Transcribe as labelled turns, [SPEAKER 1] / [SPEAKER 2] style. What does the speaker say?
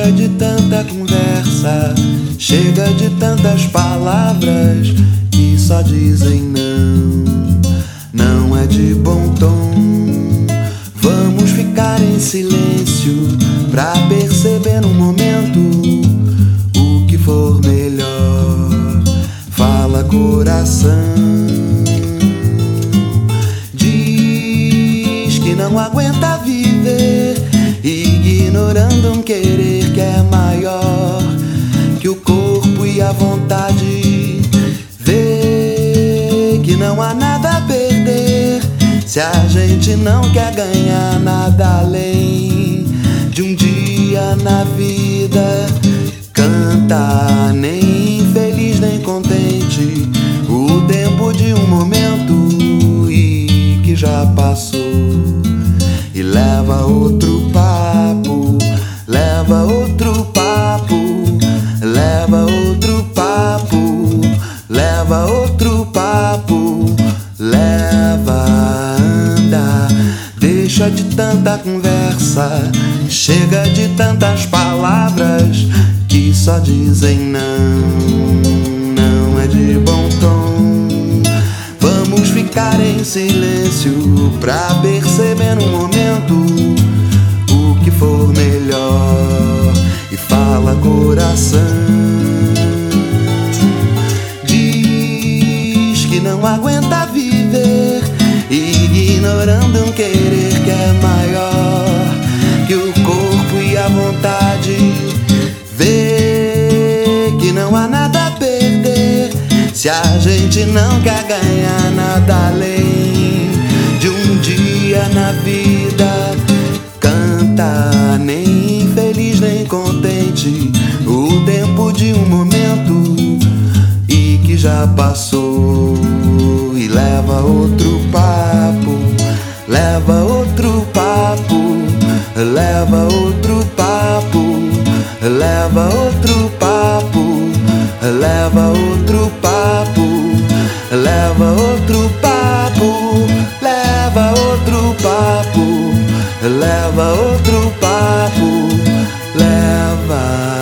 [SPEAKER 1] deixa de tanta conversa, chega de tantas palavras que só dizem não. Não é de bom tom. Vamos ficar em silêncio pra perceber no momento o que for melhor. Fala coração. Diz que não aguenta viver, ignorando um querer se a gente não quer ganhar nada além de um dia na vida. Canta, nem feliz nem contente, o tempo de um momento e que já passou. E leva outro papo, leva outro papo, leva outro papo, leva outro papo, deixa de tanta conversa, chega de tantas palavras que só dizem não, não é de bom tom. Vamos ficar em silêncio pra perceber no momento o que for melhor e fala coração. Diz que não aguenta viver, ignorando um querer que é maior que o corpo e a vontade. Vê que não há nada a perder se a gente não quer ganhar nada além de um dia na vida. Canta, nem feliz nem contente, o tempo de um momento e que já passou. E leva outro Leva outro papo, leva outro papo, leva outro papo, leva outro papo, leva outro papo, leva outro papo, leva.